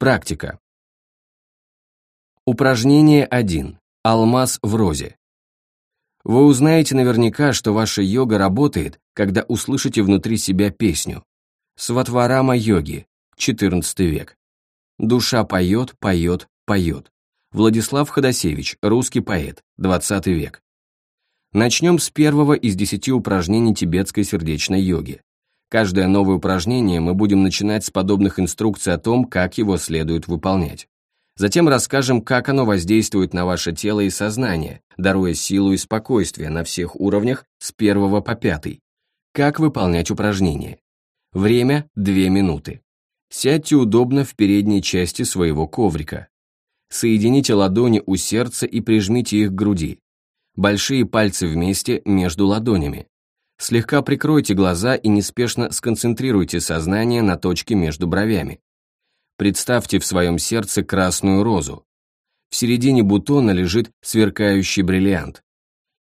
Практика. Упражнение 1. Алмаз в розе. Вы узнаете наверняка, что ваша йога работает, когда услышите внутри себя песню. Сватварама йоги, 14 век. Душа поет, поет, поет. Владислав Ходосевич, русский поэт, 20 век. Начнем с первого из десяти упражнений тибетской сердечной йоги. Каждое новое упражнение мы будем начинать с подобных инструкций о том, как его следует выполнять. Затем расскажем, как оно воздействует на ваше тело и сознание, даруя силу и спокойствие на всех уровнях с первого по пятый. Как выполнять упражнение. Время – 2 минуты. Сядьте удобно в передней части своего коврика. Соедините ладони у сердца и прижмите их к груди. Большие пальцы вместе между ладонями. Слегка прикройте глаза и неспешно сконцентрируйте сознание на точке между бровями. Представьте в своем сердце красную розу. В середине бутона лежит сверкающий бриллиант.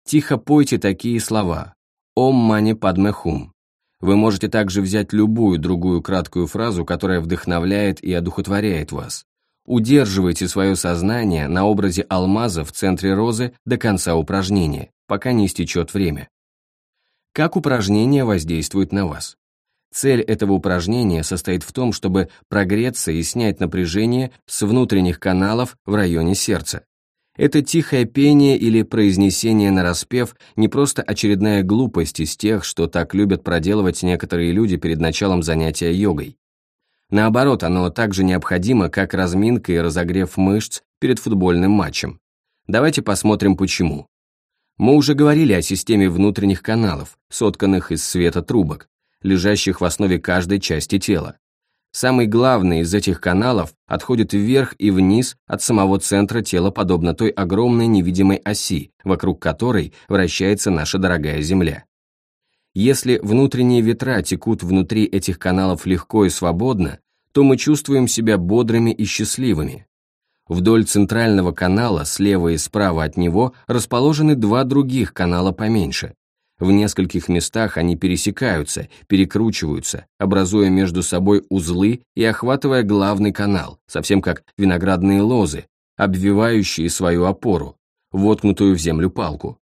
Тихо пойте такие слова «Ом мани падме хум». Вы можете также взять любую другую краткую фразу, которая вдохновляет и одухотворяет вас. Удерживайте свое сознание на образе алмаза в центре розы до конца упражнения, пока не истечет время. Как упражнение воздействует на вас? Цель этого упражнения состоит в том, чтобы прогреться и снять напряжение с внутренних каналов в районе сердца. Это тихое пение или произнесение на распев не просто очередная глупость из тех, что так любят проделывать некоторые люди перед началом занятия йогой. Наоборот, оно также необходимо, как разминка и разогрев мышц перед футбольным матчем. Давайте посмотрим почему. Мы уже говорили о системе внутренних каналов, сотканных из света трубок, лежащих в основе каждой части тела. Самый главный из этих каналов отходит вверх и вниз от самого центра тела, подобно той огромной невидимой оси, вокруг которой вращается наша дорогая Земля. Если внутренние ветра текут внутри этих каналов легко и свободно, то мы чувствуем себя бодрыми и счастливыми. Вдоль центрального канала, слева и справа от него, расположены два других канала поменьше. В нескольких местах они пересекаются, перекручиваются, образуя между собой узлы и охватывая главный канал, совсем как виноградные лозы, обвивающие свою опору, воткнутую в землю палку.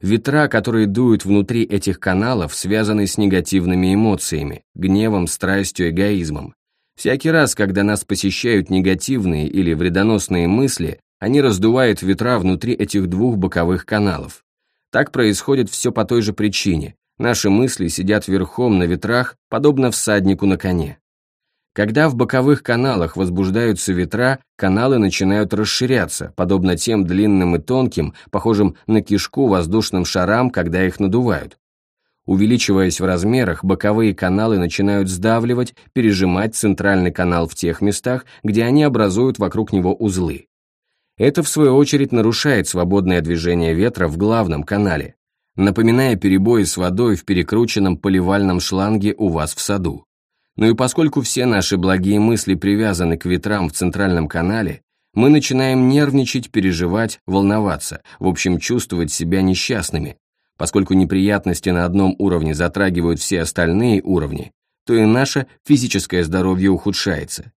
Ветра, которые дуют внутри этих каналов, связаны с негативными эмоциями, гневом, страстью, эгоизмом. Всякий раз, когда нас посещают негативные или вредоносные мысли, они раздувают ветра внутри этих двух боковых каналов. Так происходит все по той же причине. Наши мысли сидят верхом на ветрах, подобно всаднику на коне. Когда в боковых каналах возбуждаются ветра, каналы начинают расширяться, подобно тем длинным и тонким, похожим на кишку воздушным шарам, когда их надувают. Увеличиваясь в размерах, боковые каналы начинают сдавливать, пережимать центральный канал в тех местах, где они образуют вокруг него узлы. Это, в свою очередь, нарушает свободное движение ветра в главном канале, напоминая перебои с водой в перекрученном поливальном шланге у вас в саду. Ну и поскольку все наши благие мысли привязаны к ветрам в центральном канале, мы начинаем нервничать, переживать, волноваться, в общем, чувствовать себя несчастными, Поскольку неприятности на одном уровне затрагивают все остальные уровни, то и наше физическое здоровье ухудшается.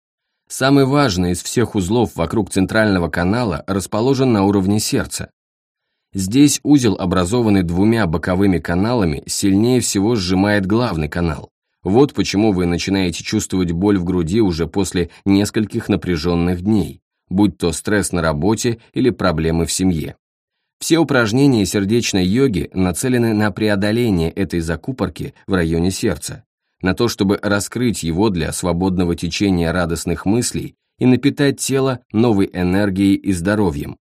Самый важный из всех узлов вокруг центрального канала расположен на уровне сердца. Здесь узел, образованный двумя боковыми каналами, сильнее всего сжимает главный канал. Вот почему вы начинаете чувствовать боль в груди уже после нескольких напряженных дней, будь то стресс на работе или проблемы в семье. Все упражнения сердечной йоги нацелены на преодоление этой закупорки в районе сердца, на то, чтобы раскрыть его для свободного течения радостных мыслей и напитать тело новой энергией и здоровьем.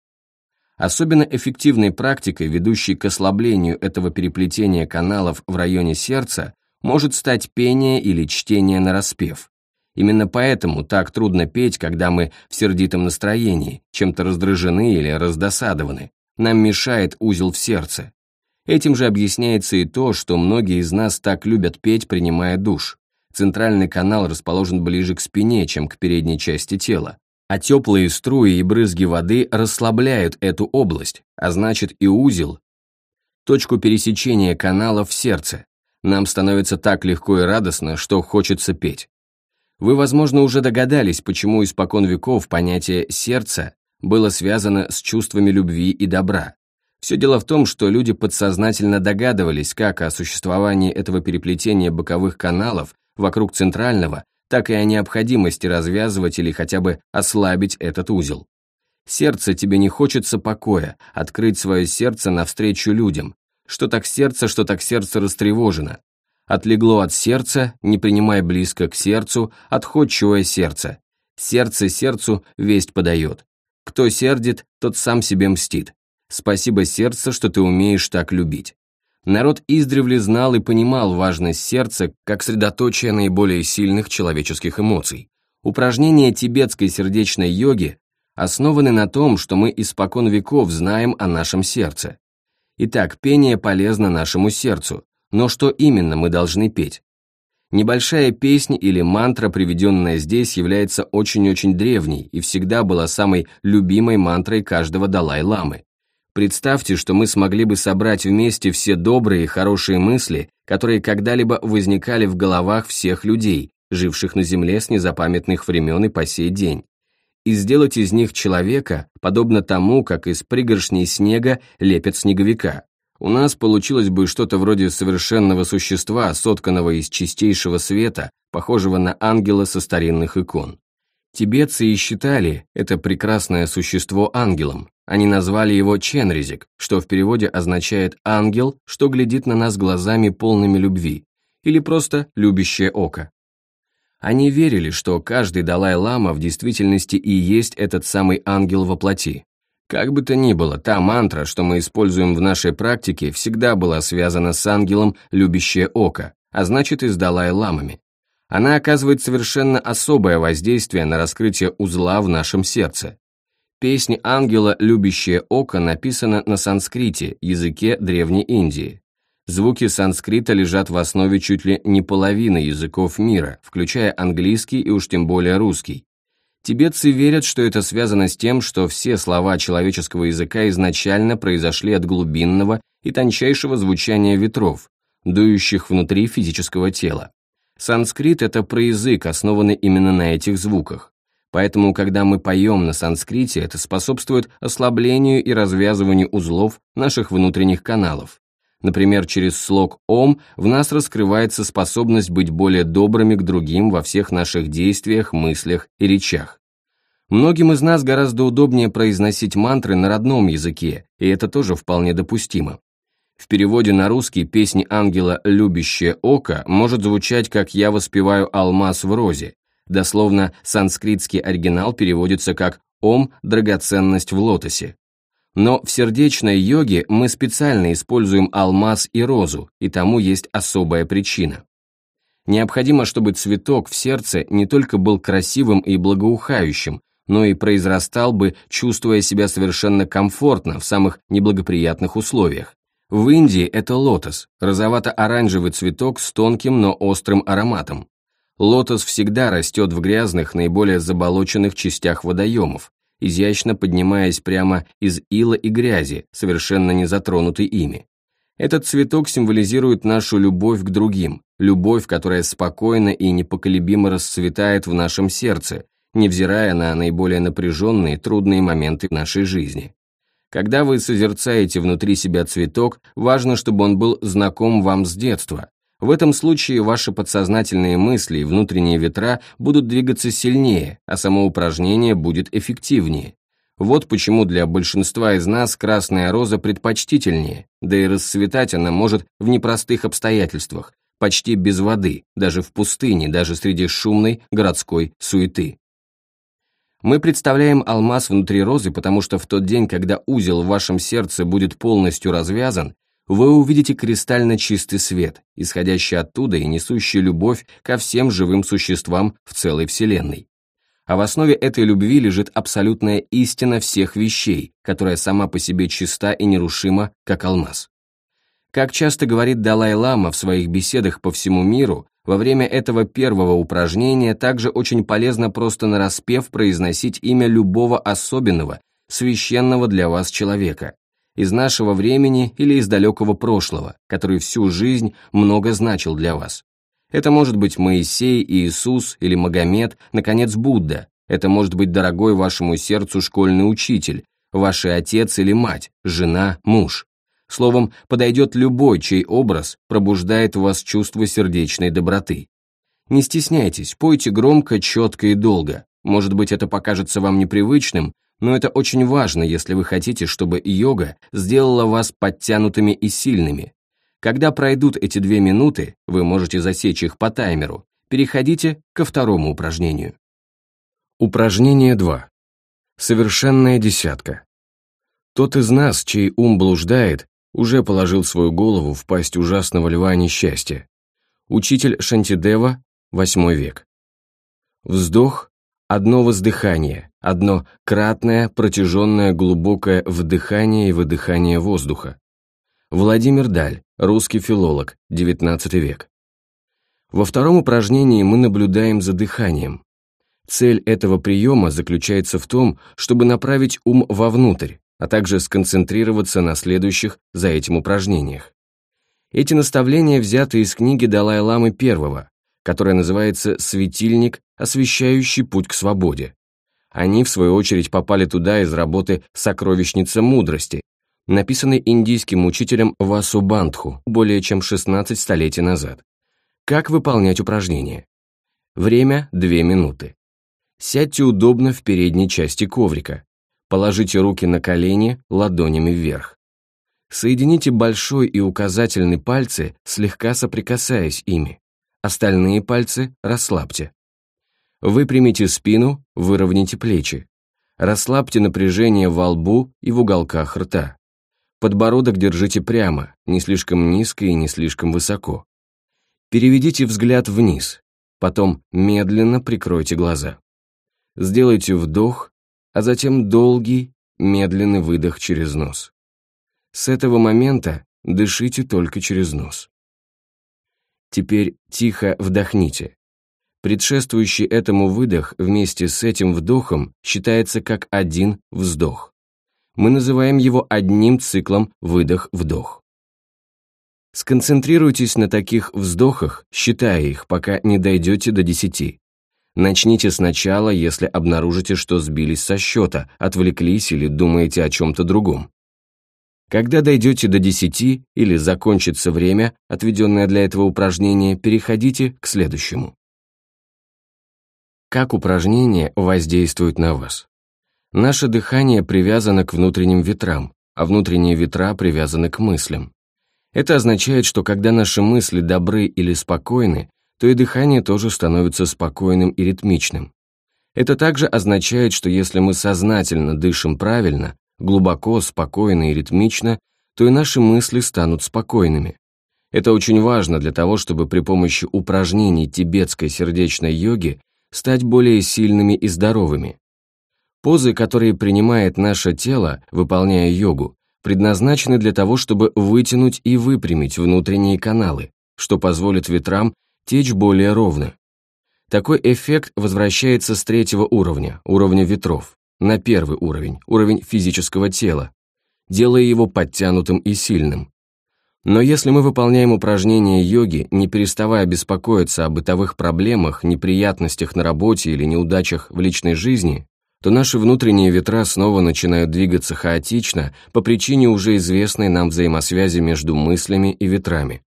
Особенно эффективной практикой, ведущей к ослаблению этого переплетения каналов в районе сердца, может стать пение или чтение на распев. Именно поэтому так трудно петь, когда мы в сердитом настроении, чем-то раздражены или раздосадованы, нам мешает узел в сердце. Этим же объясняется и то, что многие из нас так любят петь, принимая душ. Центральный канал расположен ближе к спине, чем к передней части тела, а теплые струи и брызги воды расслабляют эту область, а значит и узел, точку пересечения канала в сердце. Нам становится так легко и радостно, что хочется петь. Вы, возможно, уже догадались, почему испокон веков понятие «сердце» было связано с чувствами любви и добра. Все дело в том, что люди подсознательно догадывались как о существовании этого переплетения боковых каналов вокруг центрального, так и о необходимости развязывать или хотя бы ослабить этот узел. Сердце тебе не хочется покоя, открыть свое сердце навстречу людям. Что так сердце, что так сердце растревожено. Отлегло от сердца, не принимай близко к сердцу, отходчивое сердце. Сердце сердцу весть подает. Кто сердит, тот сам себе мстит. Спасибо сердце, что ты умеешь так любить. Народ издревле знал и понимал важность сердца как средоточие наиболее сильных человеческих эмоций. Упражнения тибетской сердечной йоги основаны на том, что мы испокон веков знаем о нашем сердце. Итак, пение полезно нашему сердцу, но что именно мы должны петь? Небольшая песня или мантра, приведенная здесь, является очень-очень древней и всегда была самой любимой мантрой каждого Далай-ламы. Представьте, что мы смогли бы собрать вместе все добрые и хорошие мысли, которые когда-либо возникали в головах всех людей, живших на Земле с незапамятных времен и по сей день, и сделать из них человека, подобно тому, как из пригоршней снега лепят снеговика. У нас получилось бы что-то вроде совершенного существа, сотканного из чистейшего света, похожего на ангела со старинных икон. Тибетцы и считали это прекрасное существо ангелом. Они назвали его Ченризик, что в переводе означает «ангел, что глядит на нас глазами полными любви», или просто «любящее око». Они верили, что каждый Далай-лама в действительности и есть этот самый ангел во плоти. Как бы то ни было, та мантра, что мы используем в нашей практике, всегда была связана с ангелом «любящее око», а значит и с Далай-ламами. Она оказывает совершенно особое воздействие на раскрытие узла в нашем сердце. Песня ангела «Любящее око» написана на санскрите, языке Древней Индии. Звуки санскрита лежат в основе чуть ли не половины языков мира, включая английский и уж тем более русский. Тибетцы верят, что это связано с тем, что все слова человеческого языка изначально произошли от глубинного и тончайшего звучания ветров, дующих внутри физического тела. Санскрит – это проязык, основанный именно на этих звуках. Поэтому, когда мы поем на санскрите, это способствует ослаблению и развязыванию узлов наших внутренних каналов. Например, через слог «Ом» в нас раскрывается способность быть более добрыми к другим во всех наших действиях, мыслях и речах. Многим из нас гораздо удобнее произносить мантры на родном языке, и это тоже вполне допустимо. В переводе на русский песни ангела «Любящее око» может звучать как «Я воспеваю алмаз в розе». Дословно, санскритский оригинал переводится как «Ом – драгоценность в лотосе». Но в сердечной йоге мы специально используем алмаз и розу, и тому есть особая причина. Необходимо, чтобы цветок в сердце не только был красивым и благоухающим, но и произрастал бы, чувствуя себя совершенно комфортно в самых неблагоприятных условиях. В Индии это лотос, розовато-оранжевый цветок с тонким, но острым ароматом. Лотос всегда растет в грязных, наиболее заболоченных частях водоемов, изящно поднимаясь прямо из ила и грязи, совершенно не затронутой ими. Этот цветок символизирует нашу любовь к другим, любовь, которая спокойно и непоколебимо расцветает в нашем сердце, невзирая на наиболее напряженные, трудные моменты нашей жизни. Когда вы созерцаете внутри себя цветок, важно, чтобы он был знаком вам с детства, в этом случае ваши подсознательные мысли и внутренние ветра будут двигаться сильнее, а само упражнение будет эффективнее. Вот почему для большинства из нас красная роза предпочтительнее, да и расцветать она может в непростых обстоятельствах, почти без воды, даже в пустыне, даже среди шумной городской суеты. Мы представляем алмаз внутри розы, потому что в тот день, когда узел в вашем сердце будет полностью развязан, вы увидите кристально чистый свет, исходящий оттуда и несущий любовь ко всем живым существам в целой Вселенной. А в основе этой любви лежит абсолютная истина всех вещей, которая сама по себе чиста и нерушима, как алмаз. Как часто говорит Далай-Лама в своих беседах по всему миру, во время этого первого упражнения также очень полезно просто нараспев произносить имя любого особенного, священного для вас человека, из нашего времени или из далекого прошлого, который всю жизнь много значил для вас. Это может быть Моисей, Иисус или Магомед, наконец, Будда. Это может быть дорогой вашему сердцу школьный учитель, ваш отец или мать, жена, муж. Словом, подойдет любой, чей образ пробуждает у вас чувство сердечной доброты. Не стесняйтесь, пойте громко, четко и долго. Может быть, это покажется вам непривычным, но это очень важно, если вы хотите, чтобы йога сделала вас подтянутыми и сильными. Когда пройдут эти две минуты, вы можете засечь их по таймеру. Переходите ко второму упражнению. Упражнение 2. Совершенная десятка. Тот из нас, чей ум блуждает, уже положил свою голову в пасть ужасного льва несчастья. Учитель Шантидева, восьмой век. Вздох – одно воздыхание, одно кратное, протяженное, глубокое вдыхание и выдыхание воздуха. Владимир Даль, русский филолог, XIX век. Во втором упражнении мы наблюдаем за дыханием. Цель этого приема заключается в том, чтобы направить ум вовнутрь, а также сконцентрироваться на следующих за этим упражнениях. Эти наставления взяты из книги Далай-ламы I, которая называется «Светильник, освещающий путь к свободе». Они, в свою очередь, попали туда из работы «Сокровищница мудрости», написанной индийским учителем Васу Бандху более чем 16 столетий назад. Как выполнять упражнение? Время – 2 минуты. Сядьте удобно в передней части коврика. Положите руки на колени ладонями вверх. Соедините большой и указательный пальцы, слегка соприкасаясь ими. Остальные пальцы расслабьте. Выпрямите спину, выровняйте плечи. Расслабьте напряжение во лбу и в уголках рта. Подбородок держите прямо, не слишком низко и не слишком высоко. Переведите взгляд вниз, потом медленно прикройте глаза. Сделайте вдох, а затем долгий, медленный выдох через нос. С этого момента дышите только через нос. Теперь тихо вдохните. Предшествующий этому выдох вместе с этим вдохом считается как один вздох. Мы называем его одним циклом выдох-вдох. Сконцентрируйтесь на таких вздохах, считая их, пока не дойдете до десяти. Начните сначала, если обнаружите, что сбились со счета, отвлеклись или думаете о чем-то другом. Когда дойдете до 10 или закончится время, отведенное для этого упражнения, переходите к следующему. Как упражнение воздействует на вас? Наше дыхание привязано к внутренним ветрам, а внутренние ветра привязаны к мыслям. Это означает, что когда наши мысли добры или спокойны, то и дыхание тоже становится спокойным и ритмичным. Это также означает, что если мы сознательно дышим правильно, глубоко, спокойно и ритмично, то и наши мысли станут спокойными. Это очень важно для того, чтобы при помощи упражнений тибетской сердечной йоги стать более сильными и здоровыми. Позы, которые принимает наше тело, выполняя йогу, предназначены для того, чтобы вытянуть и выпрямить внутренние каналы, что позволит ветрам течь более ровно. Такой эффект возвращается с третьего уровня, уровня ветров, на первый уровень, уровень физического тела, делая его подтянутым и сильным. Но если мы выполняем упражнения йоги, не переставая беспокоиться о бытовых проблемах, неприятностях на работе или неудачах в личной жизни, то наши внутренние ветра снова начинают двигаться хаотично по причине уже известной нам взаимосвязи между мыслями и ветрами.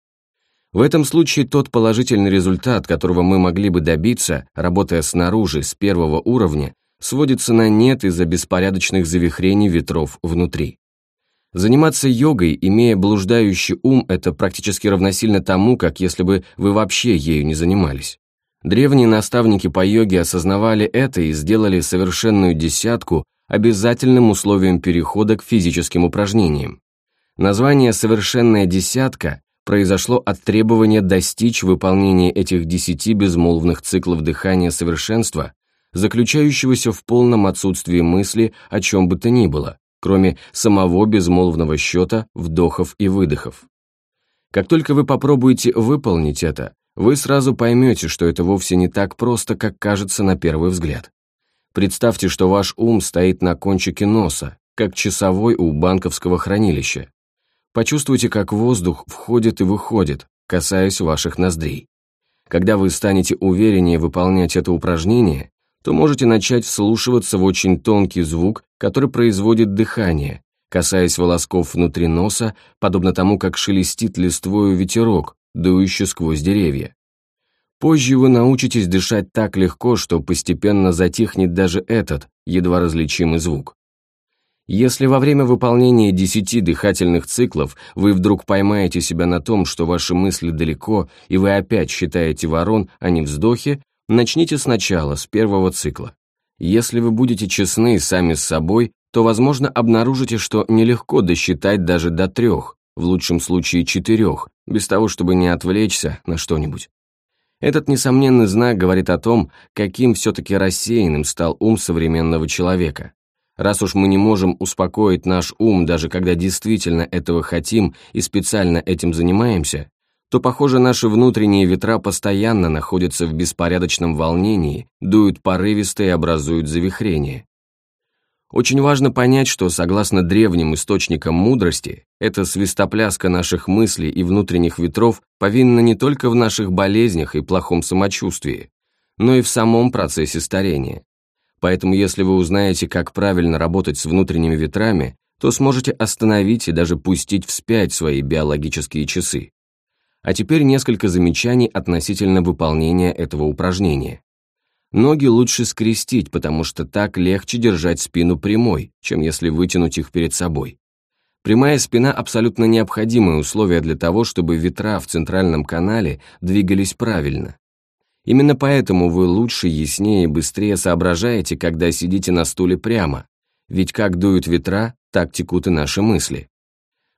В этом случае тот положительный результат, которого мы могли бы добиться, работая снаружи, с первого уровня, сводится на нет из-за беспорядочных завихрений ветров внутри. Заниматься йогой, имея блуждающий ум, это практически равносильно тому, как если бы вы вообще ею не занимались. Древние наставники по йоге осознавали это и сделали совершенную десятку обязательным условием перехода к физическим упражнениям. Название «совершенная десятка» произошло от требования достичь выполнения этих десяти безмолвных циклов дыхания совершенства, заключающегося в полном отсутствии мысли о чем бы то ни было, кроме самого безмолвного счета вдохов и выдохов. Как только вы попробуете выполнить это, вы сразу поймете, что это вовсе не так просто, как кажется на первый взгляд. Представьте, что ваш ум стоит на кончике носа, как часовой у банковского хранилища, Почувствуйте, как воздух входит и выходит, касаясь ваших ноздрей. Когда вы станете увереннее выполнять это упражнение, то можете начать вслушиваться в очень тонкий звук, который производит дыхание, касаясь волосков внутри носа, подобно тому, как шелестит листвою ветерок, дующий сквозь деревья. Позже вы научитесь дышать так легко, что постепенно затихнет даже этот, едва различимый звук. Если во время выполнения десяти дыхательных циклов вы вдруг поймаете себя на том, что ваши мысли далеко, и вы опять считаете ворон, а не вздохи, начните сначала, с первого цикла. Если вы будете честны сами с собой, то, возможно, обнаружите, что нелегко досчитать даже до трех, в лучшем случае четырех, без того, чтобы не отвлечься на что-нибудь. Этот несомненный знак говорит о том, каким все-таки рассеянным стал ум современного человека. Раз уж мы не можем успокоить наш ум, даже когда действительно этого хотим и специально этим занимаемся, то, похоже, наши внутренние ветра постоянно находятся в беспорядочном волнении, дуют порывисто и образуют завихрение. Очень важно понять, что, согласно древним источникам мудрости, эта свистопляска наших мыслей и внутренних ветров повинна не только в наших болезнях и плохом самочувствии, но и в самом процессе старения. Поэтому если вы узнаете, как правильно работать с внутренними ветрами, то сможете остановить и даже пустить вспять свои биологические часы. А теперь несколько замечаний относительно выполнения этого упражнения. Ноги лучше скрестить, потому что так легче держать спину прямой, чем если вытянуть их перед собой. Прямая спина – абсолютно необходимое условие для того, чтобы ветра в центральном канале двигались правильно. Именно поэтому вы лучше, яснее и быстрее соображаете, когда сидите на стуле прямо, ведь как дуют ветра, так текут и наши мысли.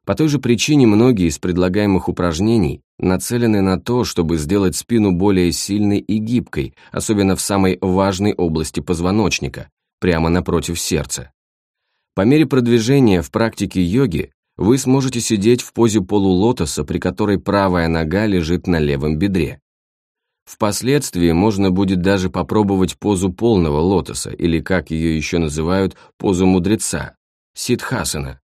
По той же причине многие из предлагаемых упражнений нацелены на то, чтобы сделать спину более сильной и гибкой, особенно в самой важной области позвоночника, прямо напротив сердца. По мере продвижения в практике йоги вы сможете сидеть в позе полулотоса, при которой правая нога лежит на левом бедре. Впоследствии можно будет даже попробовать позу полного лотоса, или, как ее еще называют, позу мудреца, сидхасана.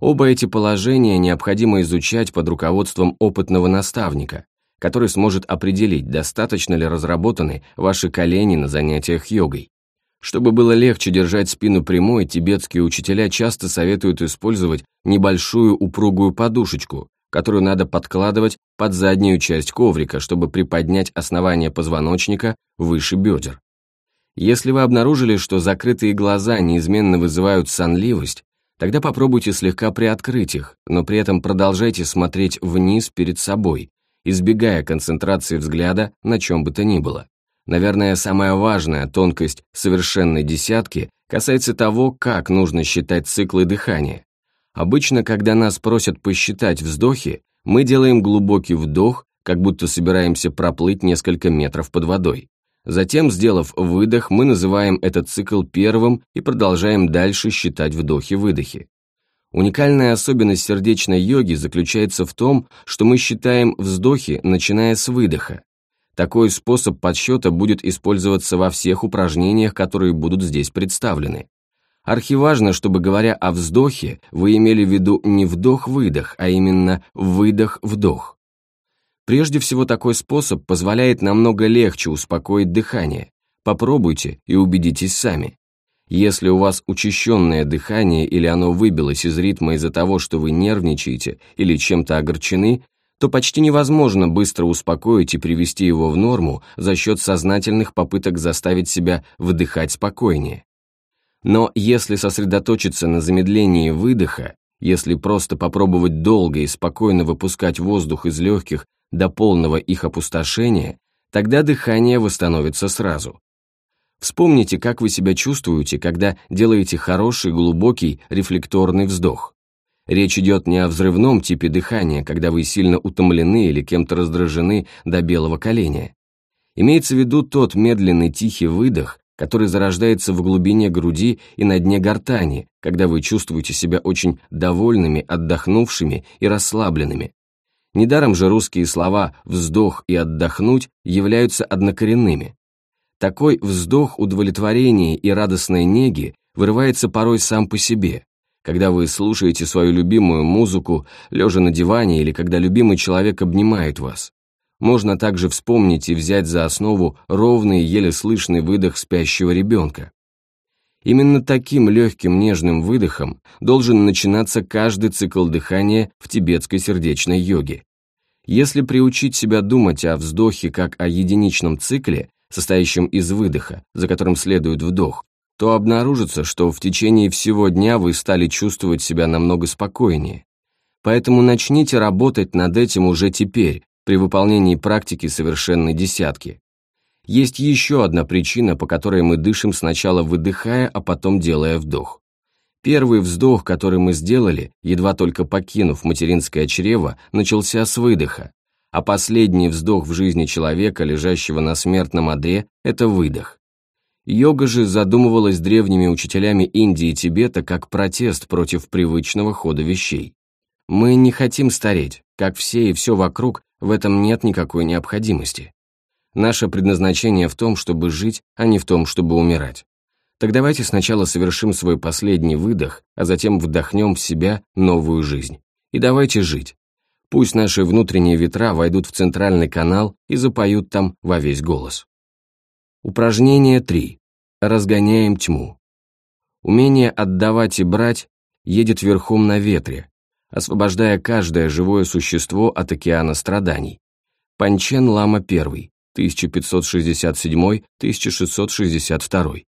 Оба эти положения необходимо изучать под руководством опытного наставника, который сможет определить, достаточно ли разработаны ваши колени на занятиях йогой. Чтобы было легче держать спину прямой, тибетские учителя часто советуют использовать небольшую упругую подушечку, которую надо подкладывать под заднюю часть коврика, чтобы приподнять основание позвоночника выше бедер. Если вы обнаружили, что закрытые глаза неизменно вызывают сонливость, тогда попробуйте слегка приоткрыть их, но при этом продолжайте смотреть вниз перед собой, избегая концентрации взгляда на чем бы то ни было. Наверное, самая важная тонкость совершенной десятки касается того, как нужно считать циклы дыхания. Обычно, когда нас просят посчитать вздохи, мы делаем глубокий вдох, как будто собираемся проплыть несколько метров под водой. Затем, сделав выдох, мы называем этот цикл первым и продолжаем дальше считать вдохи-выдохи. Уникальная особенность сердечной йоги заключается в том, что мы считаем вздохи, начиная с выдоха. Такой способ подсчета будет использоваться во всех упражнениях, которые будут здесь представлены. Архиважно, чтобы, говоря о вздохе, вы имели в виду не вдох-выдох, а именно выдох-вдох. Прежде всего, такой способ позволяет намного легче успокоить дыхание. Попробуйте и убедитесь сами. Если у вас учащенное дыхание или оно выбилось из ритма из-за того, что вы нервничаете или чем-то огорчены, то почти невозможно быстро успокоить и привести его в норму за счет сознательных попыток заставить себя вдыхать спокойнее. Но если сосредоточиться на замедлении выдоха, если просто попробовать долго и спокойно выпускать воздух из легких до полного их опустошения, тогда дыхание восстановится сразу. Вспомните, как вы себя чувствуете, когда делаете хороший, глубокий, рефлекторный вздох. Речь идет не о взрывном типе дыхания, когда вы сильно утомлены или кем-то раздражены до белого коленя. Имеется в виду тот медленный тихий выдох, который зарождается в глубине груди и на дне гортани, когда вы чувствуете себя очень довольными, отдохнувшими и расслабленными. Недаром же русские слова «вздох» и «отдохнуть» являются однокоренными. Такой вздох удовлетворения и радостной неги вырывается порой сам по себе, когда вы слушаете свою любимую музыку, лежа на диване или когда любимый человек обнимает вас. Можно также вспомнить и взять за основу ровный, еле слышный выдох спящего ребенка. Именно таким легким нежным выдохом должен начинаться каждый цикл дыхания в тибетской сердечной йоге. Если приучить себя думать о вздохе как о единичном цикле, состоящем из выдоха, за которым следует вдох, то обнаружится, что в течение всего дня вы стали чувствовать себя намного спокойнее. Поэтому начните работать над этим уже теперь, при выполнении практики совершенной десятки. Есть еще одна причина, по которой мы дышим сначала выдыхая, а потом делая вдох. Первый вздох, который мы сделали, едва только покинув материнское чрево, начался с выдоха, а последний вздох в жизни человека, лежащего на смертном одре, это выдох. Йога же задумывалась древними учителями Индии и Тибета как протест против привычного хода вещей. Мы не хотим стареть, как все и все вокруг, в этом нет никакой необходимости. Наше предназначение в том, чтобы жить, а не в том, чтобы умирать. Так давайте сначала совершим свой последний выдох, а затем вдохнем в себя новую жизнь. И давайте жить. Пусть наши внутренние ветра войдут в центральный канал и запоют там во весь голос. Упражнение 3. Разгоняем тьму. Умение отдавать и брать едет верхом на ветре, освобождая каждое живое существо от океана страданий. Панчен Лама I, 1567-1662.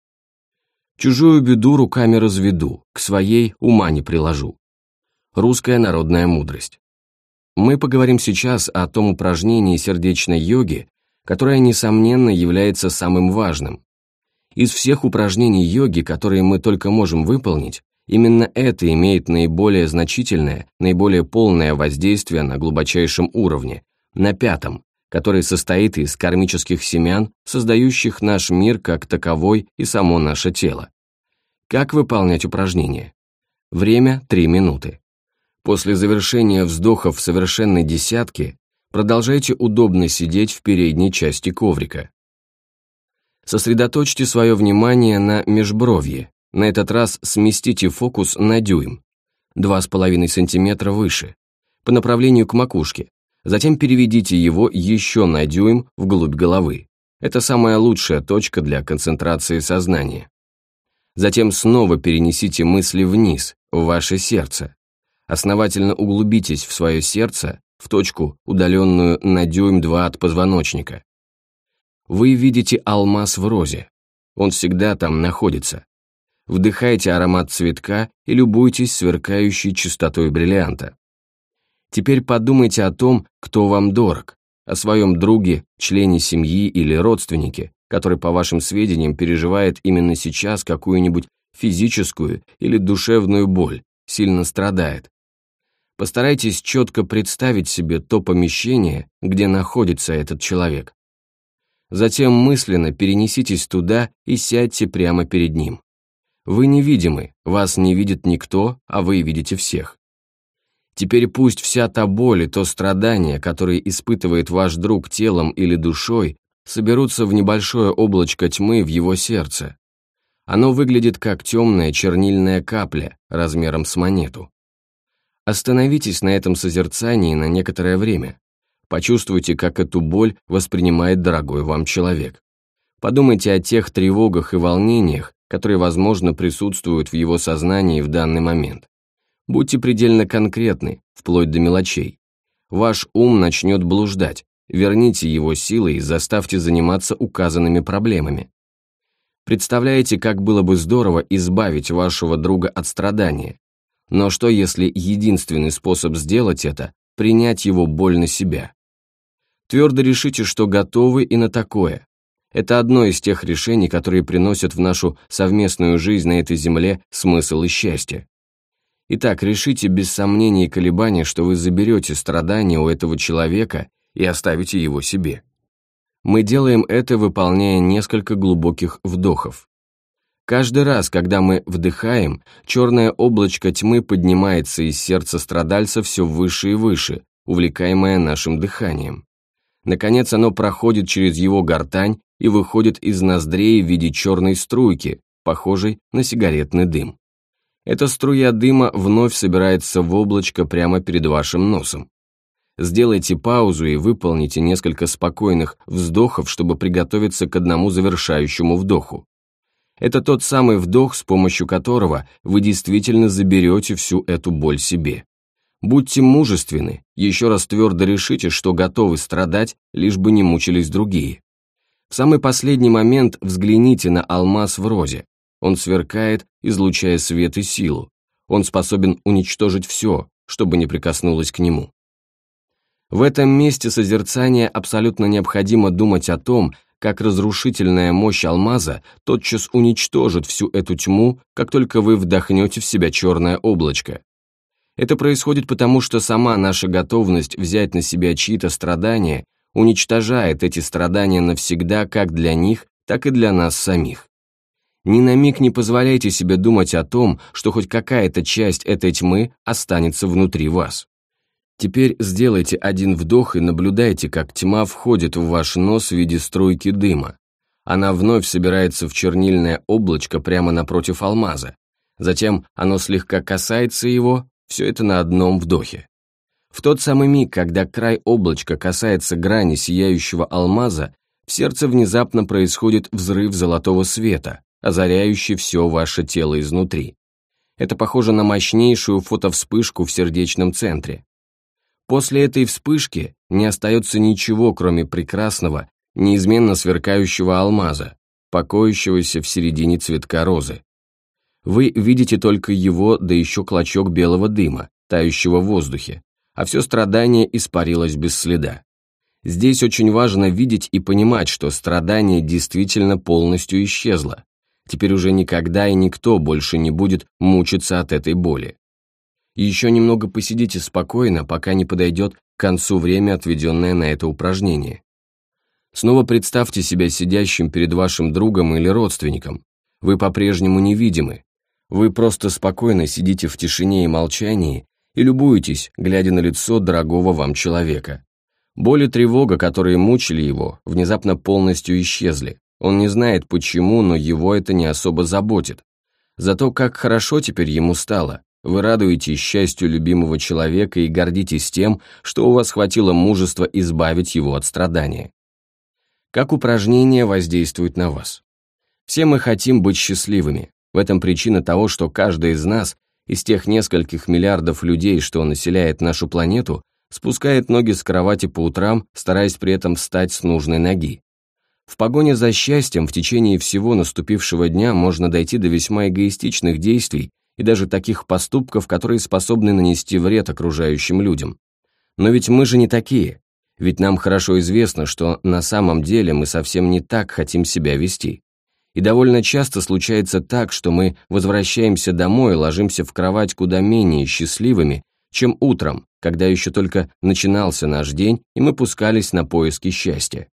Чужую беду руками разведу, к своей ума не приложу. Русская народная мудрость. Мы поговорим сейчас о том упражнении сердечной йоги, которое, несомненно, является самым важным. Из всех упражнений йоги, которые мы только можем выполнить, именно это имеет наиболее значительное, наиболее полное воздействие на глубочайшем уровне, на пятом, который состоит из кармических семян, создающих наш мир как таковой и само наше тело. Как выполнять упражнение? Время 3 минуты. После завершения вздохов совершенной десятки продолжайте удобно сидеть в передней части коврика. Сосредоточьте свое внимание на межбровье, на этот раз сместите фокус на дюйм, 2,5 см выше, по направлению к макушке, Затем переведите его еще на дюйм вглубь головы. Это самая лучшая точка для концентрации сознания. Затем снова перенесите мысли вниз, в ваше сердце. Основательно углубитесь в свое сердце, в точку, удаленную на дюйм-два от позвоночника. Вы видите алмаз в розе. Он всегда там находится. Вдыхайте аромат цветка и любуйтесь сверкающей чистотой бриллианта. Теперь подумайте о том, кто вам дорог, о своем друге, члене семьи или родственнике, который, по вашим сведениям, переживает именно сейчас какую-нибудь физическую или душевную боль, сильно страдает. Постарайтесь четко представить себе то помещение, где находится этот человек. Затем мысленно перенеситесь туда и сядьте прямо перед ним. Вы невидимы, вас не видит никто, а вы видите всех. Теперь пусть вся та боль и то страдание, которые испытывает ваш друг телом или душой, соберутся в небольшое облачко тьмы в его сердце. Оно выглядит как темная чернильная капля размером с монету. Остановитесь на этом созерцании на некоторое время. Почувствуйте, как эту боль воспринимает дорогой вам человек. Подумайте о тех тревогах и волнениях, которые, возможно, присутствуют в его сознании в данный момент. Будьте предельно конкретны, вплоть до мелочей. Ваш ум начнет блуждать, верните его силой и заставьте заниматься указанными проблемами. Представляете, как было бы здорово избавить вашего друга от страдания. Но что если единственный способ сделать это – принять его боль на себя? Твердо решите, что готовы и на такое. Это одно из тех решений, которые приносят в нашу совместную жизнь на этой земле смысл и счастье. Итак, решите без сомнений и колебаний, что вы заберете страдания у этого человека и оставите его себе. Мы делаем это, выполняя несколько глубоких вдохов. Каждый раз, когда мы вдыхаем, черное облачко тьмы поднимается из сердца страдальца все выше и выше, увлекаемое нашим дыханием. Наконец оно проходит через его гортань и выходит из ноздрей в виде черной струйки, похожей на сигаретный дым. Эта струя дыма вновь собирается в облачко прямо перед вашим носом. сделайте паузу и выполните несколько спокойных вздохов, чтобы приготовиться к одному завершающему вдоху. Это тот самый вдох, с помощью которого вы действительно заберете всю эту боль себе. Будьте мужественны, еще раз твердо решите, что готовы страдать, лишь бы не мучились другие. В самый последний момент взгляните на алмаз в розе. Он сверкает, излучая свет и силу. Он способен уничтожить все, чтобы не прикоснулось к нему. В этом месте созерцания абсолютно необходимо думать о том, как разрушительная мощь алмаза тотчас уничтожит всю эту тьму, как только вы вдохнете в себя черное облачко. Это происходит потому, что сама наша готовность взять на себя чьи-то страдания уничтожает эти страдания навсегда как для них, так и для нас самих. Ни на миг не позволяйте себе думать о том, что хоть какая-то часть этой тьмы останется внутри вас. Теперь сделайте один вдох и наблюдайте, как тьма входит в ваш нос в виде струйки дыма. Она вновь собирается в чернильное облачко прямо напротив алмаза. Затем оно слегка касается его, все это на одном вдохе. В тот самый миг, когда край облачка касается грани сияющего алмаза, в сердце внезапно происходит взрыв золотого света, озаряющий все ваше тело изнутри. Это похоже на мощнейшую фотовспышку в сердечном центре. После этой вспышки не остается ничего, кроме прекрасного, неизменно сверкающего алмаза, покоящегося в середине цветка розы. Вы видите только его, да еще клочок белого дыма, тающего в воздухе, а все страдание испарилось без следа. Здесь очень важно видеть и понимать, что страдание действительно полностью исчезло. Теперь уже никогда и никто больше не будет мучиться от этой боли еще немного посидите спокойно, пока не подойдет к концу время, отведенное на это упражнение. Снова представьте себя сидящим перед вашим другом или родственником. Вы по-прежнему невидимы. Вы просто спокойно сидите в тишине и молчании и любуетесь, глядя на лицо дорогого вам человека. Боль и тревога, которые мучили его, внезапно полностью исчезли. Он не знает почему, но его это не особо заботит. Зато как хорошо теперь ему стало. Вы радуетесь счастью любимого человека и гордитесь тем, что у вас хватило мужества избавить его от страдания. Как упражнение воздействует на вас? Все мы хотим быть счастливыми. В этом причина того, что каждый из нас, из тех нескольких миллиардов людей, что населяет нашу планету, спускает ноги с кровати по утрам, стараясь при этом встать с нужной ноги. В погоне за счастьем в течение всего наступившего дня можно дойти до весьма эгоистичных действий и даже таких поступков, которые способны нанести вред окружающим людям. Но ведь мы же не такие. Ведь нам хорошо известно, что на самом деле мы совсем не так хотим себя вести. И довольно часто случается так, что мы возвращаемся домой и ложимся в кровать куда менее счастливыми, чем утром, когда еще только начинался наш день, и мы пускались на поиски счастья.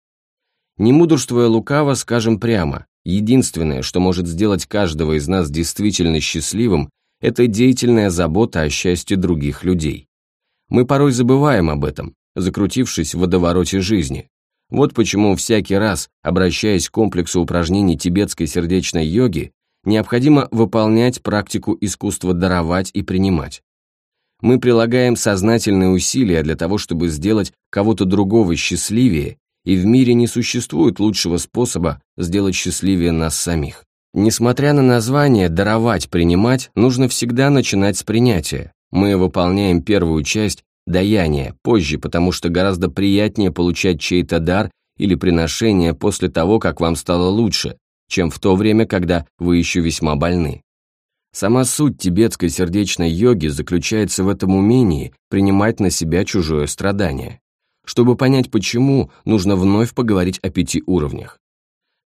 Не мудрствуя лукаво, скажем прямо, Единственное, что может сделать каждого из нас действительно счастливым, это деятельная забота о счастье других людей. Мы порой забываем об этом, закрутившись в водовороте жизни. Вот почему всякий раз, обращаясь к комплексу упражнений тибетской сердечной йоги, необходимо выполнять практику искусства даровать и принимать. Мы прилагаем сознательные усилия для того, чтобы сделать кого-то другого счастливее и в мире не существует лучшего способа сделать счастливее нас самих. Несмотря на название «даровать, принимать», нужно всегда начинать с принятия. Мы выполняем первую часть даяние позже, потому что гораздо приятнее получать чей-то дар или приношение после того, как вам стало лучше, чем в то время, когда вы еще весьма больны. Сама суть тибетской сердечной йоги заключается в этом умении принимать на себя чужое страдание. Чтобы понять почему, нужно вновь поговорить о пяти уровнях.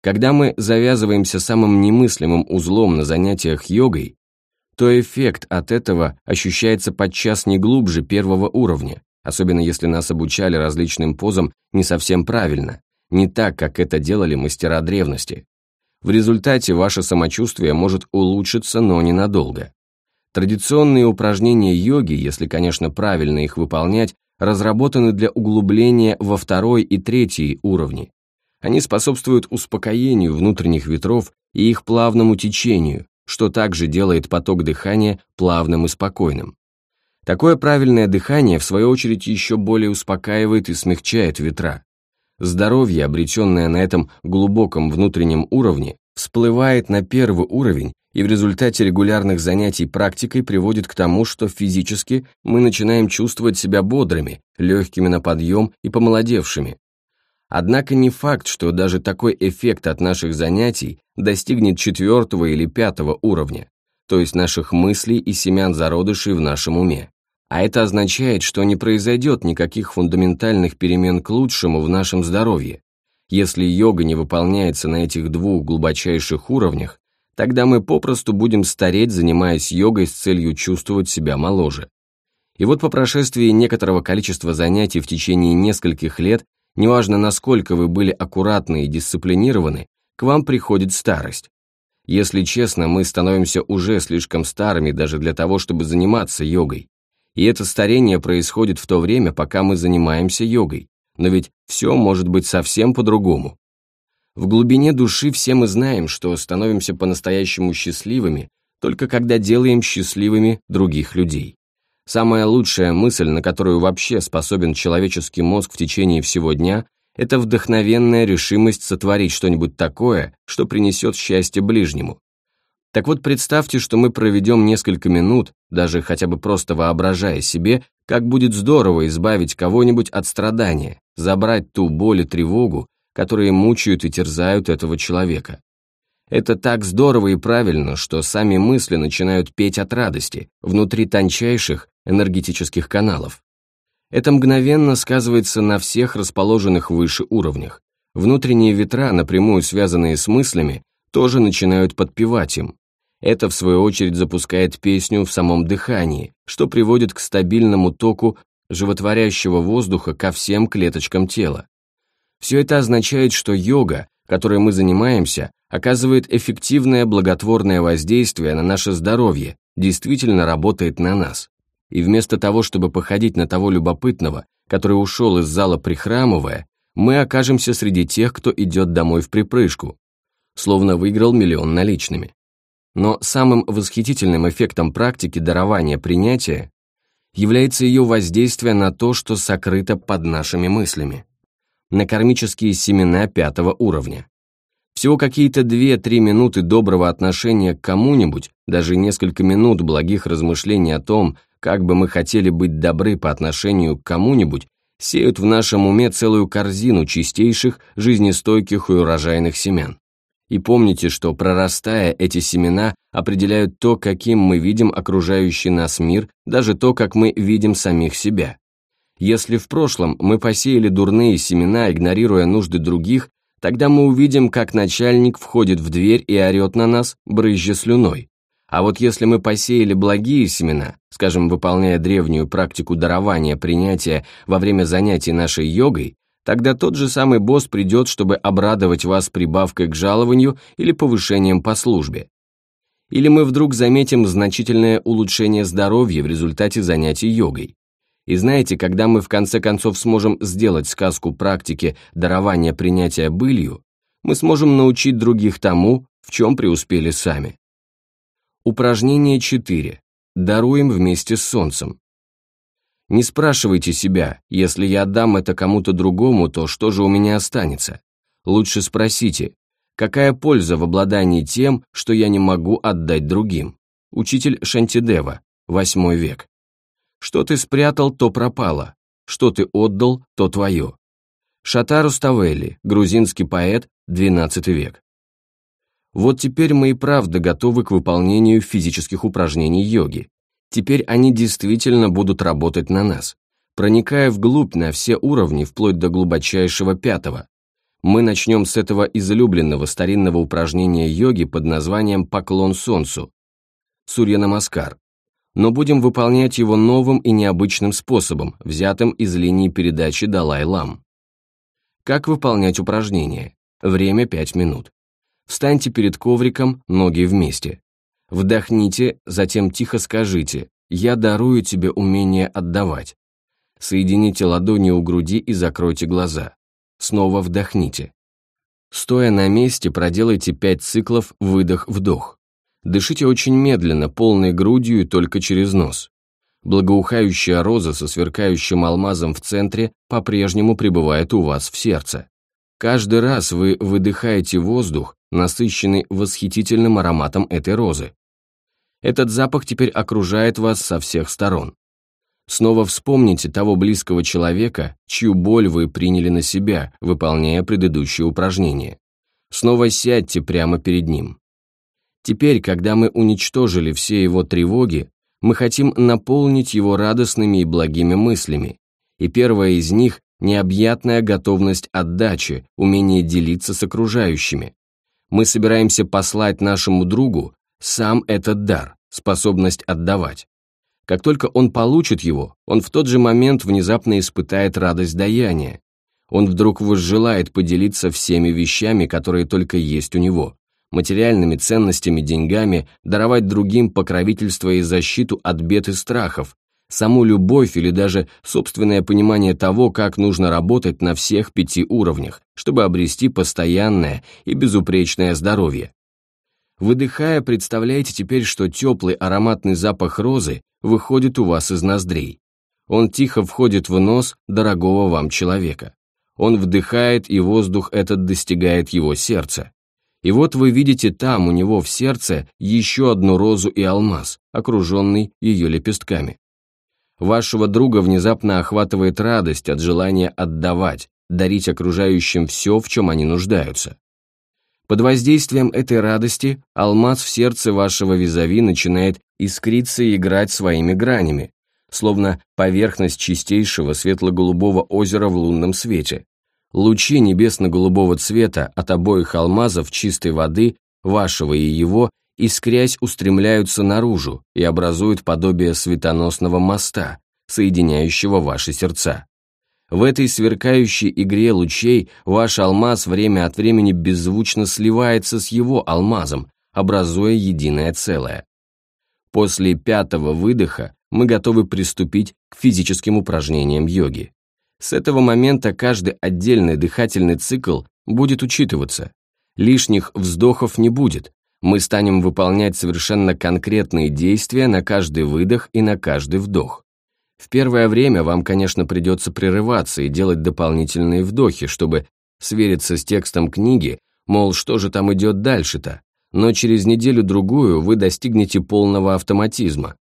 Когда мы завязываемся самым немыслимым узлом на занятиях йогой, то эффект от этого ощущается подчас не глубже первого уровня, особенно если нас обучали различным позам не совсем правильно, не так, как это делали мастера древности. В результате ваше самочувствие может улучшиться, но ненадолго. Традиционные упражнения йоги, если, конечно, правильно их выполнять, разработаны для углубления во второй и третий уровни. Они способствуют успокоению внутренних ветров и их плавному течению, что также делает поток дыхания плавным и спокойным. Такое правильное дыхание, в свою очередь, еще более успокаивает и смягчает ветра. Здоровье, обретенное на этом глубоком внутреннем уровне, всплывает на первый уровень и в результате регулярных занятий практикой приводит к тому, что физически мы начинаем чувствовать себя бодрыми, легкими на подъем и помолодевшими. Однако не факт, что даже такой эффект от наших занятий достигнет четвертого или пятого уровня, то есть наших мыслей и семян зародышей в нашем уме. А это означает, что не произойдет никаких фундаментальных перемен к лучшему в нашем здоровье. Если йога не выполняется на этих двух глубочайших уровнях, Тогда мы попросту будем стареть, занимаясь йогой с целью чувствовать себя моложе. И вот по прошествии некоторого количества занятий в течение нескольких лет, неважно насколько вы были аккуратны и дисциплинированы, к вам приходит старость. Если честно, мы становимся уже слишком старыми даже для того, чтобы заниматься йогой. И это старение происходит в то время, пока мы занимаемся йогой. Но ведь все может быть совсем по-другому. В глубине души все мы знаем, что становимся по-настоящему счастливыми, только когда делаем счастливыми других людей. Самая лучшая мысль, на которую вообще способен человеческий мозг в течение всего дня, это вдохновенная решимость сотворить что-нибудь такое, что принесет счастье ближнему. Так вот, представьте, что мы проведем несколько минут, даже хотя бы просто воображая себе, как будет здорово избавить кого-нибудь от страдания, забрать ту боль и тревогу, которые мучают и терзают этого человека. Это так здорово и правильно, что сами мысли начинают петь от радости внутри тончайших энергетических каналов. Это мгновенно сказывается на всех расположенных выше уровнях. Внутренние ветра, напрямую связанные с мыслями, тоже начинают подпевать им. Это, в свою очередь, запускает песню в самом дыхании, что приводит к стабильному току животворящего воздуха ко всем клеточкам тела. Все это означает, что йога, которой мы занимаемся, оказывает эффективное благотворное воздействие на наше здоровье, действительно работает на нас. И вместо того, чтобы походить на того любопытного, который ушел из зала прихрамывая, мы окажемся среди тех, кто идет домой в припрыжку, словно выиграл миллион наличными. Но самым восхитительным эффектом практики дарования принятия является ее воздействие на то, что сокрыто под нашими мыслями на кармические семена пятого уровня. Всего какие-то 2-3 минуты доброго отношения к кому-нибудь, даже несколько минут благих размышлений о том, как бы мы хотели быть добры по отношению к кому-нибудь, сеют в нашем уме целую корзину чистейших, жизнестойких и урожайных семян. И помните, что прорастая эти семена определяют то, каким мы видим окружающий нас мир, даже то, как мы видим самих себя. Если в прошлом мы посеяли дурные семена, игнорируя нужды других, тогда мы увидим, как начальник входит в дверь и орет на нас, брызжа слюной. А вот если мы посеяли благие семена, скажем, выполняя древнюю практику дарования принятия во время занятий нашей йогой, тогда тот же самый босс придет, чтобы обрадовать вас прибавкой к жалованию или повышением по службе. Или мы вдруг заметим значительное улучшение здоровья в результате занятий йогой. И знаете, когда мы в конце концов сможем сделать сказку практики дарования принятия былью, мы сможем научить других тому, в чем преуспели сами. Упражнение 4. Даруем вместе с солнцем. Не спрашивайте себя, если я отдам это кому-то другому, то что же у меня останется? Лучше спросите, какая польза в обладании тем, что я не могу отдать другим? Учитель Шантидева, 8 век. Что ты спрятал, то пропало. Что ты отдал, то твое. Шатару Ставелли, грузинский поэт, XII век. Вот теперь мы и правда готовы к выполнению физических упражнений йоги. Теперь они действительно будут работать на нас, проникая вглубь на все уровни, вплоть до глубочайшего пятого. Мы начнем с этого излюбленного старинного упражнения йоги под названием «Поклон солнцу» – Сурья Намаскар но будем выполнять его новым и необычным способом, взятым из линии передачи Далай-Лам. Как выполнять упражнение? Время 5 минут. Встаньте перед ковриком, ноги вместе. Вдохните, затем тихо скажите «Я дарую тебе умение отдавать». Соедините ладони у груди и закройте глаза. Снова вдохните. Стоя на месте, проделайте 5 циклов выдох-вдох. Дышите очень медленно, полной грудью и только через нос. Благоухающая роза со сверкающим алмазом в центре по-прежнему пребывает у вас в сердце. Каждый раз вы выдыхаете воздух, насыщенный восхитительным ароматом этой розы. Этот запах теперь окружает вас со всех сторон. Снова вспомните того близкого человека, чью боль вы приняли на себя, выполняя предыдущее упражнение. Снова сядьте прямо перед ним. Теперь, когда мы уничтожили все его тревоги, мы хотим наполнить его радостными и благими мыслями. И первая из них – необъятная готовность отдачи, умение делиться с окружающими. Мы собираемся послать нашему другу сам этот дар, способность отдавать. Как только он получит его, он в тот же момент внезапно испытает радость даяния. Он вдруг возжелает поделиться всеми вещами, которые только есть у него, материальными ценностями, деньгами, даровать другим покровительство и защиту от бед и страхов, саму любовь или даже собственное понимание того, как нужно работать на всех пяти уровнях, чтобы обрести постоянное и безупречное здоровье. Выдыхая, представляете теперь, что теплый ароматный запах розы выходит у вас из ноздрей. Он тихо входит в нос дорогого вам человека. Он вдыхает, и воздух этот достигает его сердца. И вот вы видите там, у него в сердце, еще одну розу и алмаз, окруженный ее лепестками. Вашего друга внезапно охватывает радость от желания отдавать, дарить окружающим все, в чем они нуждаются. Под воздействием этой радости алмаз в сердце вашего визави начинает искриться и играть своими гранями, словно поверхность чистейшего светло-голубого озера в лунном свете. Лучи небесно-голубого цвета от обоих алмазов чистой воды, вашего и его, искрясь устремляются наружу и образуют подобие светоносного моста, соединяющего ваши сердца. В этой сверкающей игре лучей ваш алмаз время от времени беззвучно сливается с его алмазом, образуя единое целое. После пятого выдоха мы готовы приступить к физическим упражнениям йоги. С этого момента каждый отдельный дыхательный цикл будет учитываться. Лишних вздохов не будет. Мы станем выполнять совершенно конкретные действия на каждый выдох и на каждый вдох. В первое время вам, конечно, придется прерываться и делать дополнительные вдохи, чтобы свериться с текстом книги, мол, что же там идет дальше-то, но через неделю-другую вы достигнете полного автоматизма.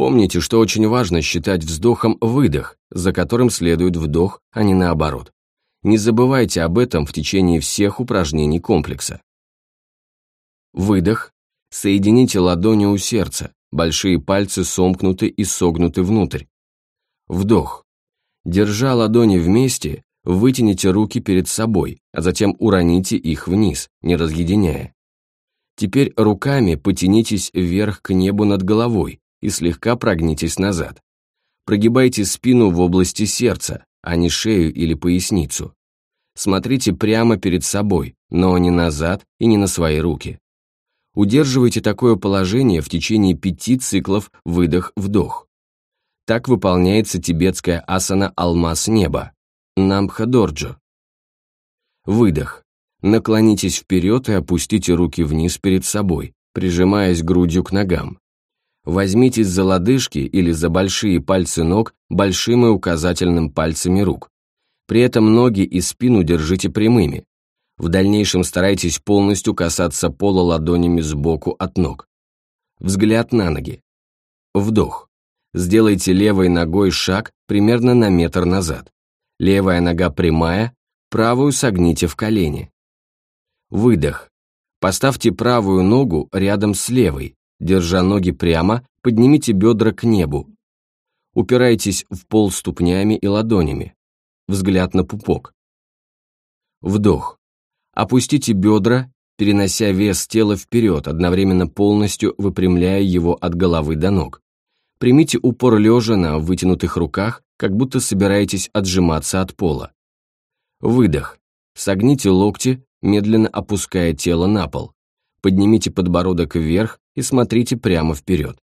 Помните, что очень важно считать вздохом выдох, за которым следует вдох, а не наоборот. Не забывайте об этом в течение всех упражнений комплекса. Выдох. Соедините ладони у сердца, большие пальцы сомкнуты и согнуты внутрь. Вдох. Держа ладони вместе, вытяните руки перед собой, а затем уроните их вниз, не разъединяя. Теперь руками потянитесь вверх к небу над головой и слегка прогнитесь назад. Прогибайте спину в области сердца, а не шею или поясницу. Смотрите прямо перед собой, но не назад и не на свои руки. Удерживайте такое положение в течение пяти циклов выдох-вдох. Так выполняется тибетская асана «Алмаз неба» Намбхадорджо. Выдох. Наклонитесь вперед и опустите руки вниз перед собой, прижимаясь грудью к ногам. Возьмитесь за лодыжки или за большие пальцы ног большим и указательным пальцами рук. При этом ноги и спину держите прямыми. В дальнейшем старайтесь полностью касаться пола ладонями сбоку от ног. Взгляд на ноги. Вдох. Сделайте левой ногой шаг примерно на метр назад. Левая нога прямая, правую согните в колени. Выдох. Поставьте правую ногу рядом с левой, держа ноги прямо, поднимите бедра к небу. Упирайтесь в пол ступнями и ладонями. Взгляд на пупок. Вдох. Опустите бедра, перенося вес тела вперед, одновременно полностью выпрямляя его от головы до ног. Примите упор лежа на вытянутых руках, как будто собираетесь отжиматься от пола. Выдох. Согните локти, медленно опуская тело на пол. Поднимите подбородок вверх и смотрите прямо вперед.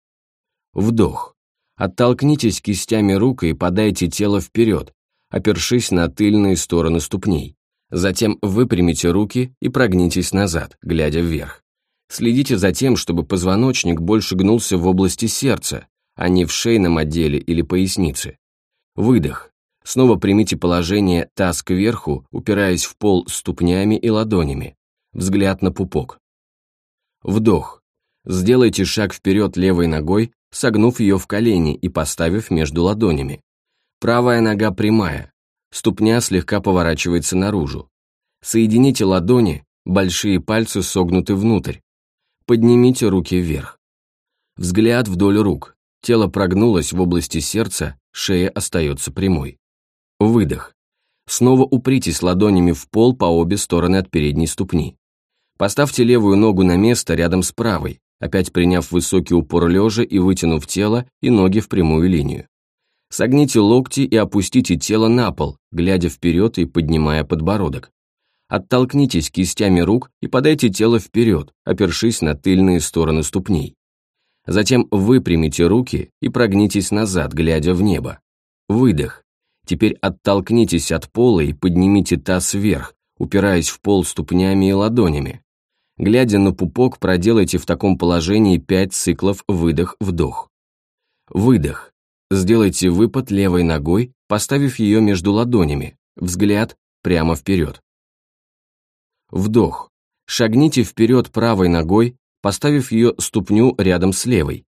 Вдох. Оттолкнитесь кистями рук и подайте тело вперед, опершись на тыльные стороны ступней. Затем выпрямите руки и прогнитесь назад, глядя вверх. Следите за тем, чтобы позвоночник больше гнулся в области сердца, а не в шейном отделе или пояснице. Выдох. Снова примите положение таз кверху, упираясь в пол ступнями и ладонями. Взгляд на пупок. Вдох. Сделайте шаг вперед левой ногой, согнув ее в колени и поставив между ладонями. Правая нога прямая, ступня слегка поворачивается наружу. Соедините ладони, большие пальцы согнуты внутрь. Поднимите руки вверх. Взгляд вдоль рук. Тело прогнулось в области сердца, шея остается прямой. Выдох. Снова упритесь ладонями в пол по обе стороны от передней ступни. Поставьте левую ногу на место рядом с правой, опять приняв высокий упор лежа и вытянув тело и ноги в прямую линию. Согните локти и опустите тело на пол, глядя вперед и поднимая подбородок. Оттолкнитесь кистями рук и подайте тело вперед, опершись на тыльные стороны ступней. Затем выпрямите руки и прогнитесь назад, глядя в небо. Выдох. Теперь оттолкнитесь от пола и поднимите таз вверх, упираясь в пол ступнями и ладонями. Глядя на пупок, проделайте в таком положении 5 циклов выдох-вдох. Выдох. Сделайте выпад левой ногой, поставив ее между ладонями, взгляд прямо вперед. Вдох. Шагните вперед правой ногой, поставив ее ступню рядом с левой.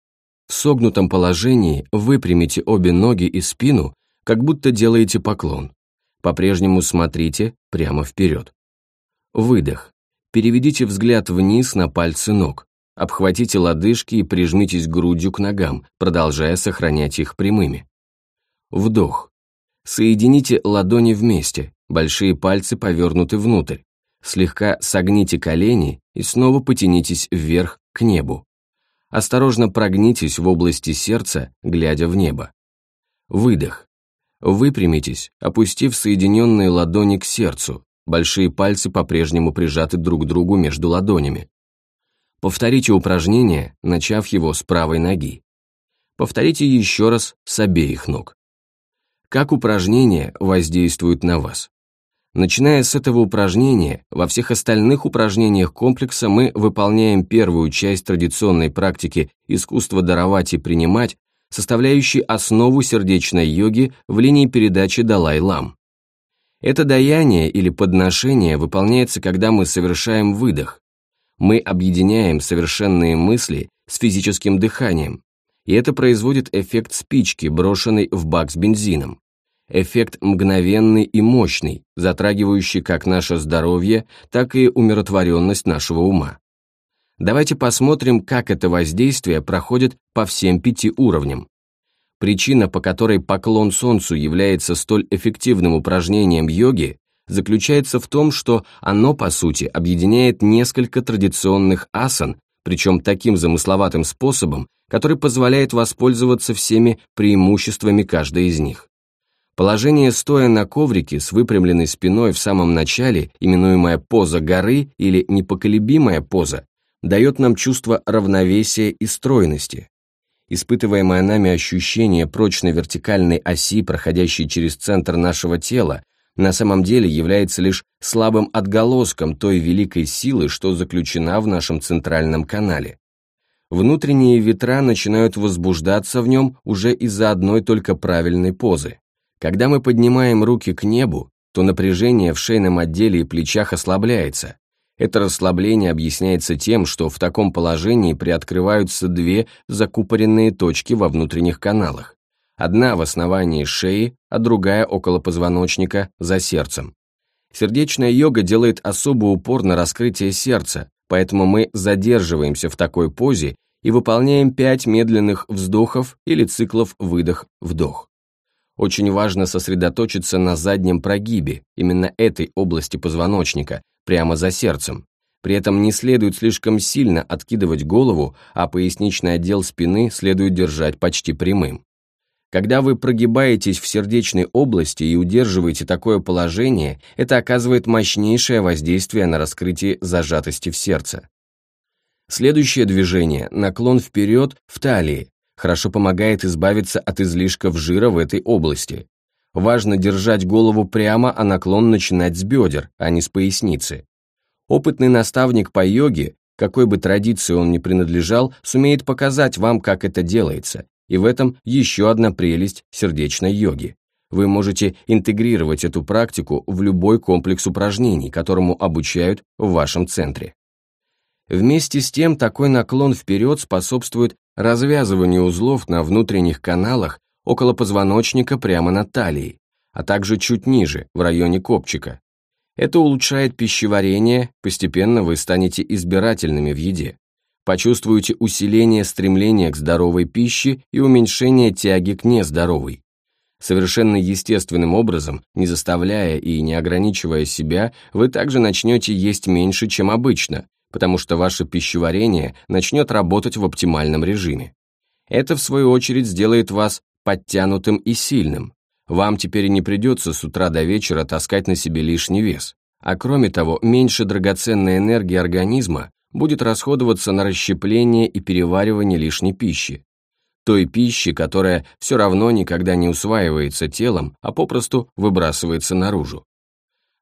В согнутом положении выпрямите обе ноги и спину, как будто делаете поклон. По-прежнему смотрите прямо вперед. Выдох. Переведите взгляд вниз на пальцы ног. Обхватите лодыжки и прижмитесь грудью к ногам, продолжая сохранять их прямыми. Вдох. Соедините ладони вместе, большие пальцы повернуты внутрь. Слегка согните колени и снова потянитесь вверх к небу. Осторожно прогнитесь в области сердца, глядя в небо. Выдох. Выпрямитесь, опустив соединенные ладони к сердцу, Большие пальцы по-прежнему прижаты друг к другу между ладонями. Повторите упражнение, начав его с правой ноги. Повторите еще раз с обеих ног. Как упражнение воздействует на вас? Начиная с этого упражнения, во всех остальных упражнениях комплекса мы выполняем первую часть традиционной практики искусства даровать и принимать, составляющей основу сердечной йоги в линии передачи Далай-Лам. Это даяние или подношение выполняется, когда мы совершаем выдох. Мы объединяем совершенные мысли с физическим дыханием, и это производит эффект спички, брошенной в бак с бензином. Эффект мгновенный и мощный, затрагивающий как наше здоровье, так и умиротворенность нашего ума. Давайте посмотрим, как это воздействие проходит по всем пяти уровням. Причина, по которой поклон Солнцу является столь эффективным упражнением йоги, заключается в том, что оно, по сути, объединяет несколько традиционных асан, причем таким замысловатым способом, который позволяет воспользоваться всеми преимуществами каждой из них. Положение стоя на коврике с выпрямленной спиной в самом начале, именуемая поза горы или непоколебимая поза, дает нам чувство равновесия и стройности. Испытываемое нами ощущение прочной вертикальной оси, проходящей через центр нашего тела, на самом деле является лишь слабым отголоском той великой силы, что заключена в нашем центральном канале. Внутренние ветра начинают возбуждаться в нем уже из-за одной только правильной позы. Когда мы поднимаем руки к небу, то напряжение в шейном отделе и плечах ослабляется, это расслабление объясняется тем, что в таком положении приоткрываются две закупоренные точки во внутренних каналах. Одна в основании шеи, а другая около позвоночника, за сердцем. Сердечная йога делает особый упор на раскрытие сердца, поэтому мы задерживаемся в такой позе и выполняем пять медленных вздохов или циклов выдох-вдох. Очень важно сосредоточиться на заднем прогибе, именно этой области позвоночника, прямо за сердцем. При этом не следует слишком сильно откидывать голову, а поясничный отдел спины следует держать почти прямым. Когда вы прогибаетесь в сердечной области и удерживаете такое положение, это оказывает мощнейшее воздействие на раскрытие зажатости в сердце. Следующее движение – наклон вперед в талии, хорошо помогает избавиться от излишков жира в этой области. Важно держать голову прямо, а наклон начинать с бедер, а не с поясницы. Опытный наставник по йоге, какой бы традиции он ни принадлежал, сумеет показать вам, как это делается, И в этом еще одна прелесть сердечной йоги. Вы можете интегрировать эту практику в любой комплекс упражнений, которому обучают в вашем центре. Вместе с тем такой наклон вперед способствует развязыванию узлов на внутренних каналах около позвоночника прямо на талии, а также чуть ниже, в районе копчика. Это улучшает пищеварение, постепенно вы станете избирательными в еде. Почувствуете усиление стремления к здоровой пище и уменьшение тяги к нездоровой. Совершенно естественным образом, не заставляя и не ограничивая себя, вы также начнете есть меньше, чем обычно, потому что ваше пищеварение начнет работать в оптимальном режиме. Это, в свою очередь, сделает вас подтянутым и сильным. Вам теперь не придется с утра до вечера таскать на себе лишний вес. А кроме того, меньше драгоценной энергии организма будет расходоваться на расщепление и переваривание лишней пищи. Той пищи, которая все равно никогда не усваивается телом, а попросту выбрасывается наружу.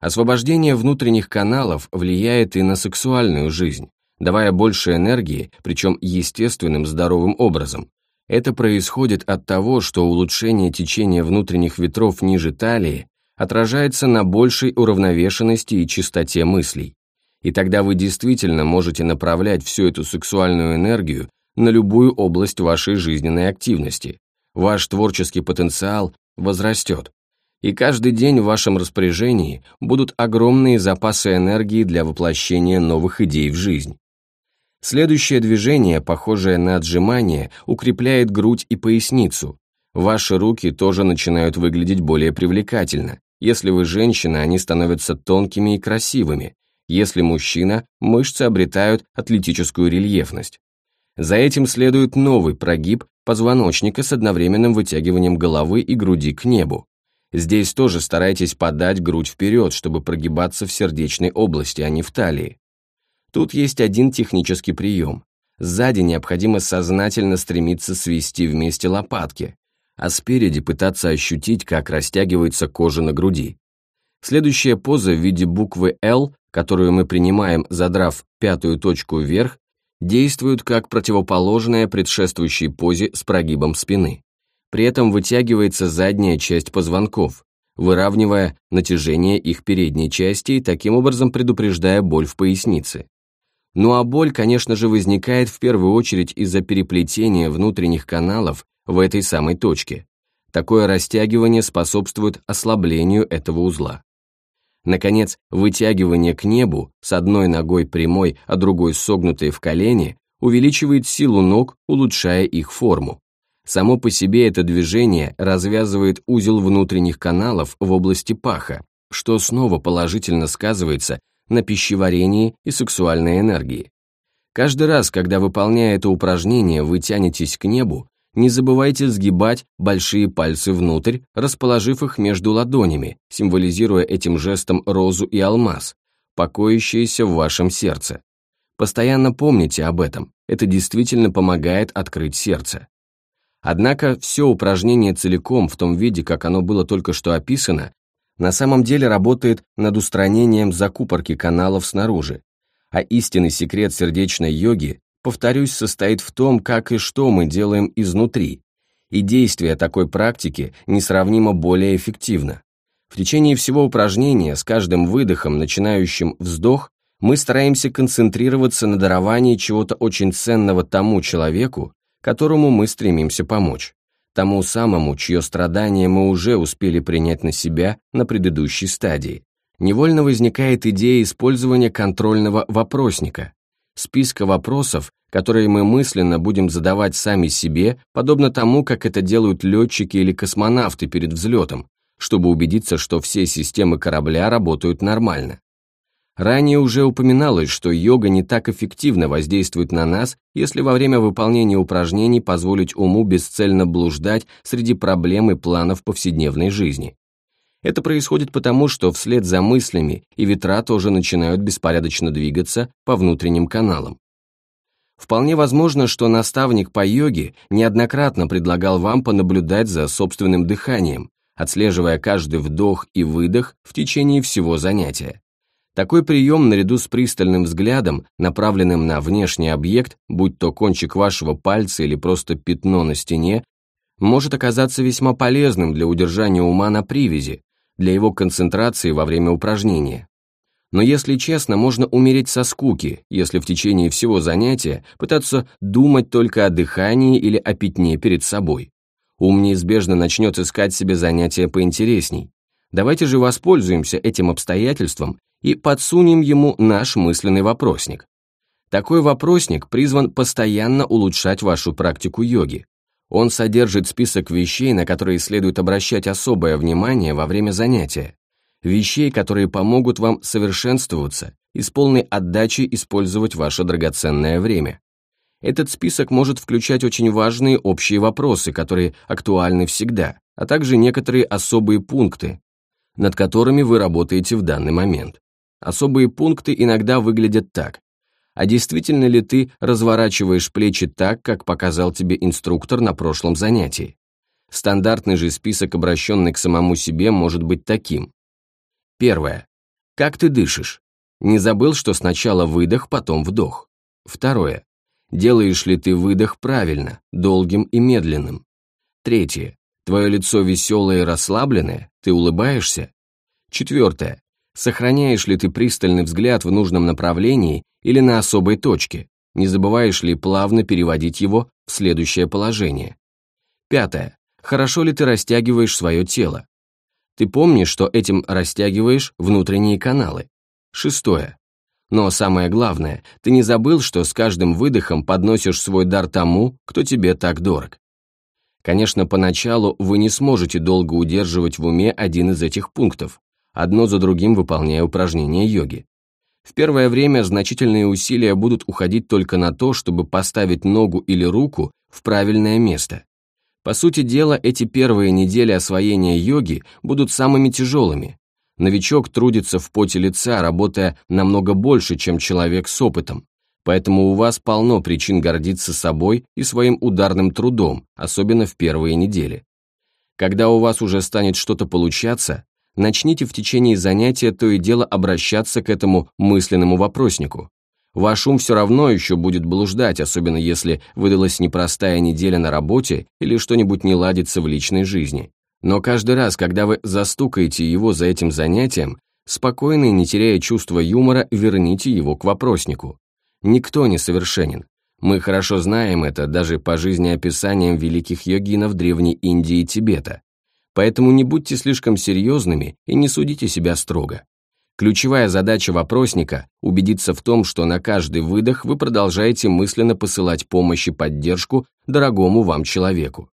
Освобождение внутренних каналов влияет и на сексуальную жизнь, давая больше энергии, причем естественным здоровым образом. Это происходит от того, что улучшение течения внутренних ветров ниже талии отражается на большей уравновешенности и чистоте мыслей. И тогда вы действительно можете направлять всю эту сексуальную энергию на любую область вашей жизненной активности. Ваш творческий потенциал возрастет. И каждый день в вашем распоряжении будут огромные запасы энергии для воплощения новых идей в жизнь. Следующее движение, похожее на отжимание, укрепляет грудь и поясницу. Ваши руки тоже начинают выглядеть более привлекательно. Если вы женщина, они становятся тонкими и красивыми. Если мужчина, мышцы обретают атлетическую рельефность. За этим следует новый прогиб позвоночника с одновременным вытягиванием головы и груди к небу. Здесь тоже старайтесь подать грудь вперед, чтобы прогибаться в сердечной области, а не в талии. Тут есть один технический прием. Сзади необходимо сознательно стремиться свести вместе лопатки, а спереди пытаться ощутить, как растягивается кожа на груди. Следующая поза в виде буквы «Л», которую мы принимаем, задрав пятую точку вверх, действует как противоположная предшествующей позе с прогибом спины. При этом вытягивается задняя часть позвонков, выравнивая натяжение их передней части и таким образом предупреждая боль в пояснице. Ну а боль, конечно же, возникает в первую очередь из-за переплетения внутренних каналов в этой самой точке. Такое растягивание способствует ослаблению этого узла. Наконец, вытягивание к небу с одной ногой прямой, а другой согнутой в колени увеличивает силу ног, улучшая их форму. Само по себе это движение развязывает узел внутренних каналов в области паха, что снова положительно сказывается на пищеварении и сексуальной энергии. Каждый раз, когда выполняя это упражнение, вы тянетесь к небу, не забывайте сгибать большие пальцы внутрь, расположив их между ладонями, символизируя этим жестом розу и алмаз, покоящиеся в вашем сердце. Постоянно помните об этом, это действительно помогает открыть сердце. Однако все упражнение целиком в том виде, как оно было только что описано, на самом деле работает над устранением закупорки каналов снаружи, а истинный секрет сердечной йоги, повторюсь, состоит в том, как и что мы делаем изнутри, и действие такой практики несравнимо более эффективно. В течение всего упражнения с каждым выдохом, начинающим вздох, мы стараемся концентрироваться на даровании чего-то очень ценного тому человеку, которому мы стремимся помочь тому самому, чье страдание мы уже успели принять на себя на предыдущей стадии. Невольно возникает идея использования контрольного вопросника, списка вопросов, которые мы мысленно будем задавать сами себе, подобно тому, как это делают летчики или космонавты перед взлетом, чтобы убедиться, что все системы корабля работают нормально. Ранее уже упоминалось, что йога не так эффективно воздействует на нас, если во время выполнения упражнений позволить уму бесцельно блуждать среди проблем и планов повседневной жизни. Это происходит потому, что вслед за мыслями и ветра тоже начинают беспорядочно двигаться по внутренним каналам. Вполне возможно, что наставник по йоге неоднократно предлагал вам понаблюдать за собственным дыханием, отслеживая каждый вдох и выдох в течение всего занятия. Такой прием, наряду с пристальным взглядом, направленным на внешний объект, будь то кончик вашего пальца или просто пятно на стене, может оказаться весьма полезным для удержания ума на привязи, для его концентрации во время упражнения. Но если честно, можно умереть со скуки, если в течение всего занятия пытаться думать только о дыхании или о пятне перед собой. Ум неизбежно начнет искать себе занятия поинтересней. Давайте же воспользуемся этим обстоятельством и подсунем ему наш мысленный вопросник. Такой вопросник призван постоянно улучшать вашу практику йоги. Он содержит список вещей, на которые следует обращать особое внимание во время занятия вещей, которые помогут вам совершенствоваться и с полной отдачей использовать ваше драгоценное время. Этот список может включать очень важные общие вопросы, которые актуальны всегда, а также некоторые особые пункты, над которыми вы работаете в данный момент. Особые пункты иногда выглядят так. А действительно ли ты разворачиваешь плечи так, как показал тебе инструктор на прошлом занятии? Стандартный же список, обращенный к самому себе, может быть таким. Первое. Как ты дышишь? Не забыл, что сначала выдох, потом вдох. Второе. Делаешь ли ты выдох правильно, долгим и медленным? Третье. Твое лицо веселое и расслабленное, ты улыбаешься? Четвертое. Сохраняешь ли ты пристальный взгляд в нужном направлении или на особой точке? Не забываешь ли плавно переводить его в следующее положение? Пятое. Хорошо ли ты растягиваешь свое тело? Ты помнишь, что этим растягиваешь внутренние каналы. Шестое. Но самое главное, ты не забыл, что с каждым выдохом подносишь свой дар тому, кто тебе так дорог. Конечно, поначалу вы не сможете долго удерживать в уме один из этих пунктов, одно за другим выполняя упражнения йоги. В первое время значительные усилия будут уходить только на то, чтобы поставить ногу или руку в правильное место. По сути дела, эти первые недели освоения йоги будут самыми тяжелыми. Новичок трудится в поте лица, работая намного больше, чем человек с опытом. Поэтому у вас полно причин гордиться собой и своим ударным трудом, особенно в первые недели. Когда у вас уже станет что-то получаться, начните в течение занятия то и дело обращаться к этому мысленному вопроснику. Ваш ум все равно еще будет блуждать, особенно если выдалась непростая неделя на работе или что-нибудь не ладится в личной жизни. Но каждый раз, когда вы застукаете его за этим занятием, спокойно и не теряя чувства юмора, верните его к вопроснику. Никто не совершенен. Мы хорошо знаем это даже по жизнеописаниям великих йогинов Древней Индии и Тибета. Поэтому не будьте слишком серьезными и не судите себя строго. Ключевая задача вопросника – убедиться в том, что на каждый выдох вы продолжаете мысленно посылать помощь и поддержку дорогому вам человеку.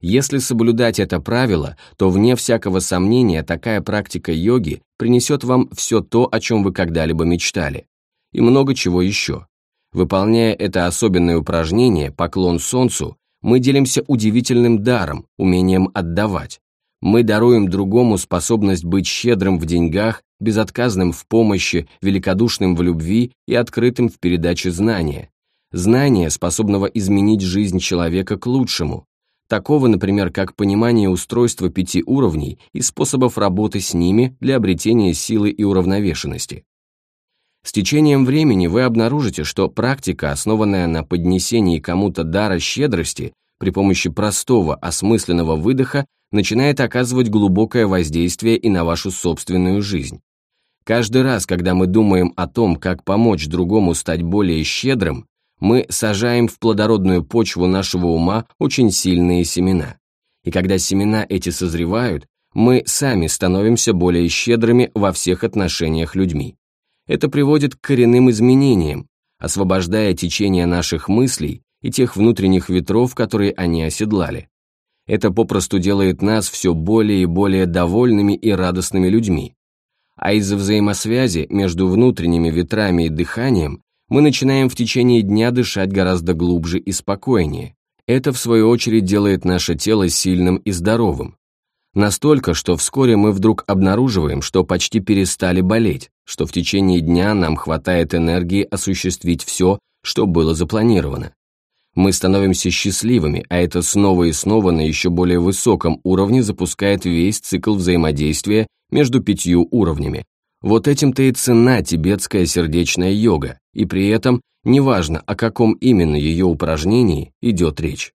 Если соблюдать это правило, то вне всякого сомнения такая практика йоги принесет вам все то, о чем вы когда-либо мечтали. И много чего еще. Выполняя это особенное упражнение «Поклон солнцу», мы делимся удивительным даром, умением отдавать. Мы даруем другому способность быть щедрым в деньгах, безотказным в помощи, великодушным в любви и открытым в передаче знания. Знания, способного изменить жизнь человека к лучшему. Такого, например, как понимание устройства пяти уровней и способов работы с ними для обретения силы и уравновешенности. С течением времени вы обнаружите, что практика, основанная на поднесении кому-то дара щедрости при помощи простого, осмысленного выдоха, начинает оказывать глубокое воздействие и на вашу собственную жизнь. Каждый раз, когда мы думаем о том, как помочь другому стать более щедрым, мы сажаем в плодородную почву нашего ума очень сильные семена. И когда семена эти созревают, мы сами становимся более щедрыми во всех отношениях людьми. Это приводит к коренным изменениям, освобождая течение наших мыслей и тех внутренних ветров, которые они оседлали. Это попросту делает нас все более и более довольными и радостными людьми. А из-за взаимосвязи между внутренними ветрами и дыханием мы начинаем в течение дня дышать гораздо глубже и спокойнее. Это, в свою очередь, делает наше тело сильным и здоровым. Настолько, что вскоре мы вдруг обнаруживаем, что почти перестали болеть, что в течение дня нам хватает энергии осуществить все, что было запланировано. Мы становимся счастливыми, а это снова и снова на еще более высоком уровне запускает весь цикл взаимодействия между пятью уровнями. Вот этим-то и цена тибетская сердечная йога, и при этом неважно, о каком именно ее упражнении идет речь.